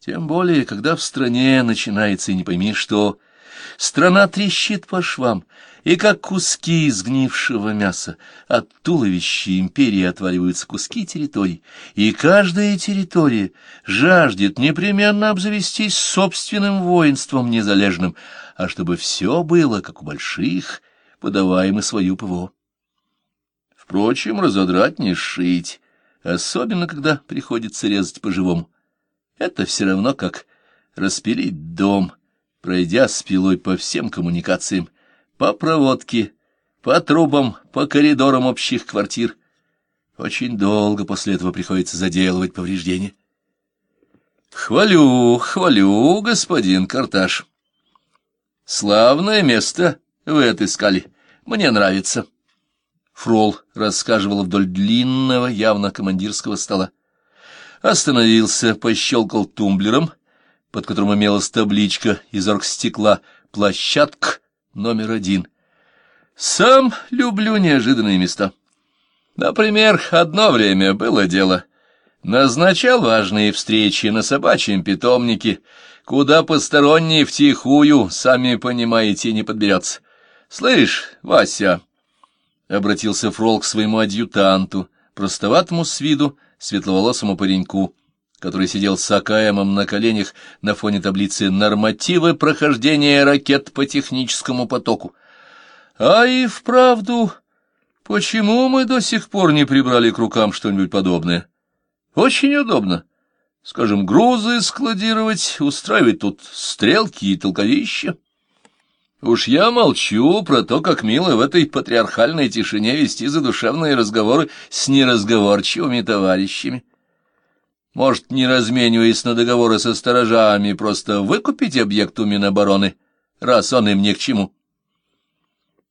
Тем более, когда в стране начинается и не пойми что... Страна трещит по швам, и как куски сгнившего мяса от туловища империи отваливаются куски территорий, и каждая территория жаждет непременно обзавестись собственным воинством незалежным, а чтобы все было, как у больших, подаваем и свою ПВО. Впрочем, разодрать не сшить, особенно когда приходится резать по-живому. Это все равно, как распилить дом, пройдя с пилой по всем коммуникациям, по проводке, по трубам, по коридорам общих квартир. Очень долго после этого приходится заделывать повреждения. Хвалю, хвалю, господин Карташ. Славное место вы отыскали. Мне нравится. Фрол рассказывал вдоль длинного, явно командирского стола. Остановился, пощелкал тумблером, под которым имелась табличка из оргстекла «Площадка номер один». Сам люблю неожиданные места. Например, одно время было дело. Назначал важные встречи на собачьем питомнике, куда посторонние втихую, сами понимаете, не подберется. Слышь, Вася, — обратился Фрол к своему адъютанту, простоватому с виду, светловолосому пареньку, который сидел с АКМом на коленях на фоне таблицы «Нормативы прохождения ракет по техническому потоку». А и вправду, почему мы до сих пор не прибрали к рукам что-нибудь подобное? Очень удобно. Скажем, грузы складировать, устраивать тут стрелки и толковища. Уж я молчу про то, как мило в этой патриархальной тишине вести задушевные разговоры с неразговорчивыми товарищами. Может, не размениваясь на договоры со сторожами, просто выкупить объект у Минобороны, раз он им ни к чему.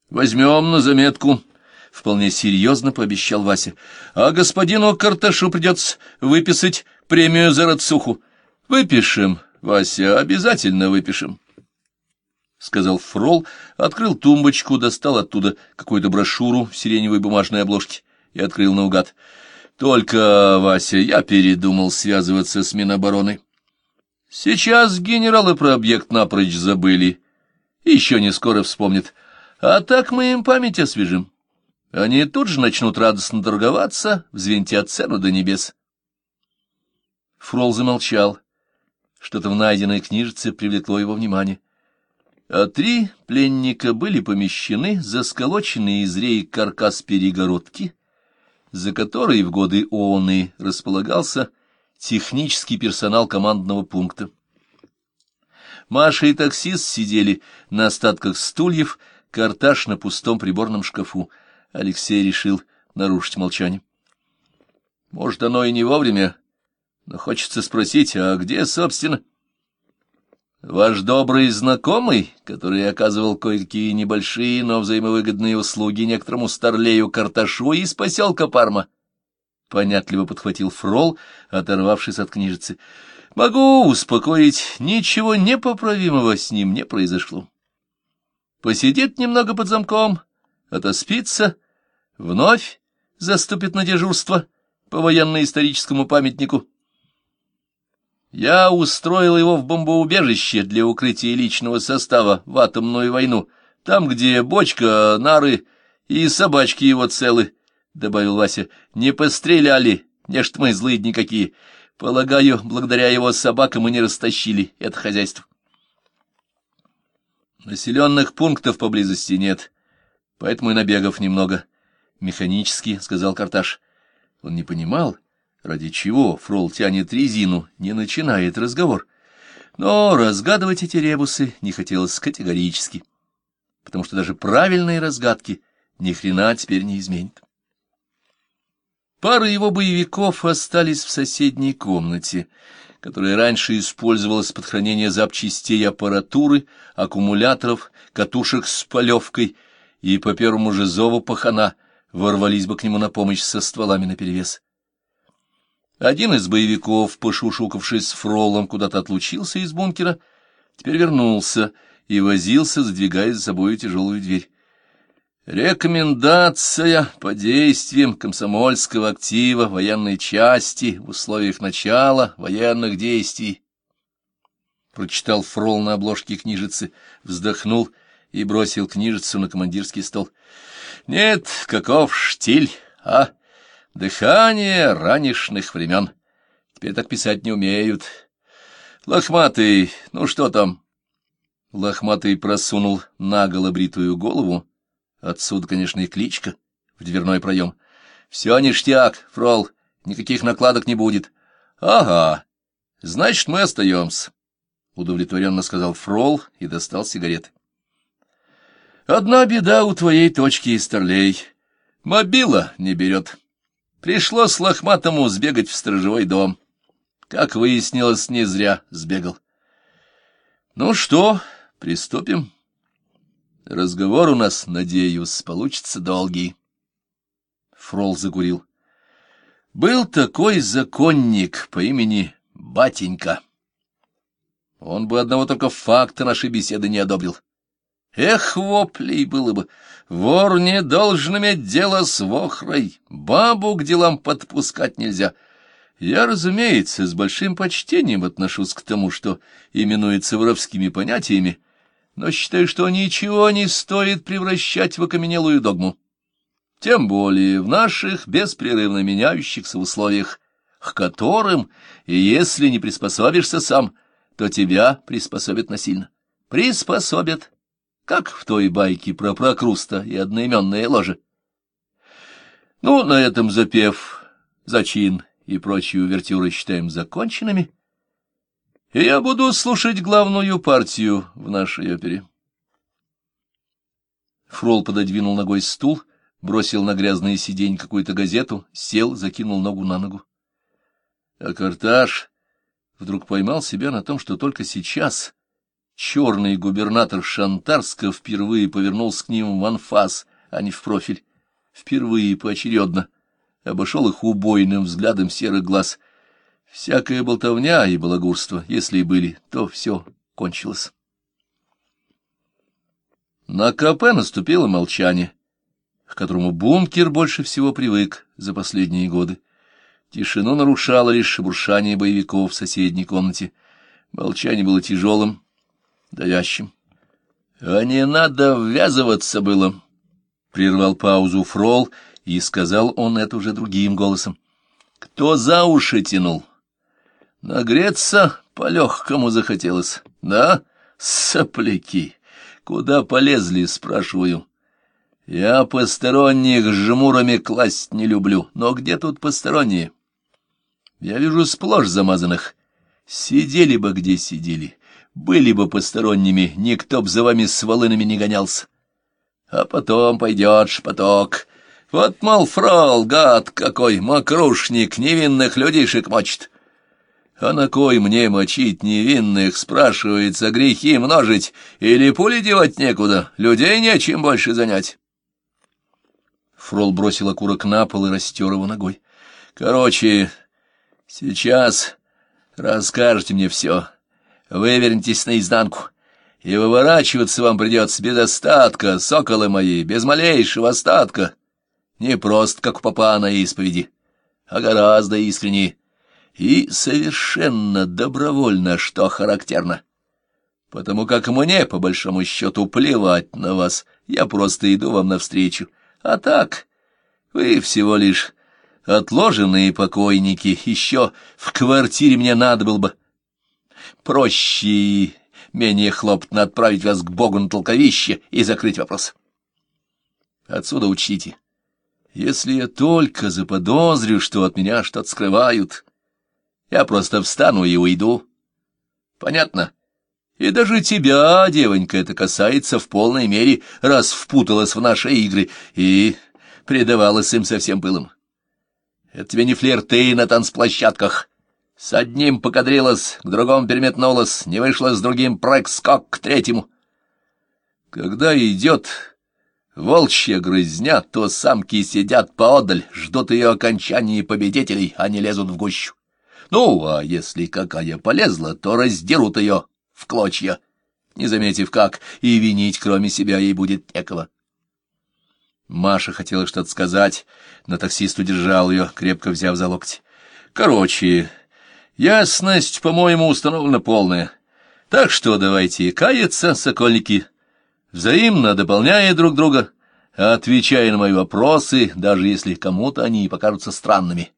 Возьмем на заметку, — вполне серьезно пообещал Вася. А господину Карташу придется выписать премию за рацуху. Выпишем, Вася, обязательно выпишем. — сказал Фрол, открыл тумбочку, достал оттуда какую-то брошюру в сиреневой бумажной обложке и открыл наугад. Только, Вася, я передумал связываться с Минобороны. Сейчас генералы про объект напрочь забыли. Еще не скоро вспомнят. А так мы им память освежим. Они тут же начнут радостно торговаться, взвинтят цену до небес. Фрол замолчал. Что-то в найденной книжице привлекло его внимание. А три пленника были помещены за сколоченный из реек каркас перегородки — за которой в годы ООН располагался технический персонал командного пункта. Маша и таксист сидели на остатках стульев, карташ на пустом приборном шкафу. Алексей решил нарушить молчание. Может, оно и не вовремя, но хочется спросить, а где, собственно... Ваш добрый знакомый, который оказывал кое-какие небольшие, но взаимовыгодные услуги некоторому старлею Карташу из поселка Парма, — понятливо подхватил Фрол, оторвавшись от книжицы. — Могу успокоить, ничего непоправимого с ним не произошло. Посидит немного под замком, отоспится, вновь заступит на дежурство по военно-историческому памятнику, я устроил его в бомбоубежище для укрытия личного состава в атомную войну, там, где бочка, нары и собачки его целы, — добавил Вася. — Не постреляли, не что мы злые никакие. Полагаю, благодаря его собакам мы не растащили это хозяйство. Населенных пунктов поблизости нет, поэтому и набегов немного. Механически, — сказал Карташ. Он не понимал, — ради чего Фрол тянет резину, не начинает разговор. Но разгадывать эти ребусы не хотелось категорически, потому что даже правильные разгадки ни хрена теперь не изменят. Пара его боевиков остались в соседней комнате, которая раньше использовалась под хранение запчастей аппаратуры, аккумуляторов, катушек с полевкой, и по первому же зову пахана ворвались бы к нему на помощь со стволами наперевес. Один из боевиков, пошушукавшись с фролом, куда-то отлучился из бункера, теперь вернулся и возился, задвигая за собой тяжелую дверь. Рекомендация по действиям комсомольского актива военной части в условиях начала военных действий. прочитал Фрол на обложке книжицы, вздохнул и бросил книжицу на командирский стол. Нет, каков штиль, а? Дыхание ранешных времен. Теперь так писать не умеют. Лохматый, ну что там? Лохматый просунул наголо бритую голову, отсюда, конечно, и кличка, в дверной проем. Все ништяк, Фрол, никаких накладок не будет. Ага, значит, мы остаемся, — удовлетворенно сказал Фрол и достал сигареты. Одна беда у твоей точки, Старлей. Мобила не берет. Пришлось лохматому сбегать в сторожевой дом. Как выяснилось, не зря сбегал. Ну что, приступим? Разговор у нас, надеюсь, получится долгий. Фрол закурил. Был такой законник по имени Батенька. Он бы одного только факта нашей беседы не одобрил. Эх, воплей было бы! Вор не должен иметь дело с вохрой, бабу к делам подпускать нельзя. Я, разумеется, с большим почтением отношусь к тому, что именуется воровскими понятиями, но считаю, что ничего не стоит превращать в окаменелую догму. Тем более в наших беспрерывно меняющихся условиях, к которым, если не приспособишься сам, то тебя приспособят насильно. Приспособят как в той байке про Прокруста и одноименное ложе. Ну, на этом запев, зачин и прочие увертюры считаем законченными, и я буду слушать главную партию в нашей опере. Фрол пододвинул ногой стул, бросил на грязное сиденье какую-то газету, сел, закинул ногу на ногу. А Карташ вдруг поймал себя на том, что только сейчас черный губернатор Шантарска впервые повернулся к ним в анфас, а не в профиль. Впервые поочередно обошел их убойным взглядом серых глаз. Всякая болтовня и балагурство, если и были, то все кончилось. На КП наступило молчание, к которому бункер больше всего привык за последние годы. Тишину нарушало лишь шебуршание боевиков в соседней комнате. Молчание было тяжелым, давящим. — А не надо ввязываться было, — прервал паузу Фрол, и сказал он это уже другим голосом. — Кто за уши тянул? Нагреться по-легкому захотелось, да? Сопляки! Куда полезли, спрашиваю? Я посторонних жмурами класть не люблю, но где тут посторонние? Я вижу сплошь замазанных. Сидели бы, где сидели были бы посторонними, никто б за вами с волынами не гонялся. А потом пойдет шпаток. Вот, мол, фрол, гад какой, мокрушник, невинных людишек мочит. А на кой мне мочить невинных, спрашивается, грехи множить или пули девать некуда, людей нечем больше занять. Фрол бросил окурок на пол и растер его ногой. Короче, сейчас расскажете мне все вывернитесь наизнанку, и выворачиваться вам придется без остатка, соколы мои, без малейшего остатка. Не просто, как у папа на исповеди, а гораздо искреннее. И совершенно добровольно, что характерно. Потому как мне, по большому счету, плевать на вас, я просто иду вам навстречу. А так, вы всего лишь отложенные покойники, еще в квартире мне надо было бы проще и менее хлопотно отправить вас к Богу на толковище и закрыть вопрос. Отсюда учите. Если я только заподозрю, что от меня что-то скрывают, я просто встану и уйду. Понятно? И даже тебя, девонька, это касается в полной мере, раз впуталась в наши игры и предавалась им совсем пылом. Это тебе не флирты на танцплощадках, с одним покадрилась, к другому переметнулась, не вышла с другим прыг-скок к третьему. Когда идет волчья грызня, то самки сидят поодаль, ждут ее окончания победителей, а не лезут в гущу. Ну, а если какая полезла, то раздерут ее в клочья, не заметив как, и винить кроме себя ей будет некого. Маша хотела что-то сказать, но таксист удержал ее, крепко взяв за локоть. Короче, Ясность, по-моему, установлена полная. Так что давайте каяться, сокольники, взаимно дополняя друг друга, отвечая на мои вопросы, даже если кому-то они покажутся странными.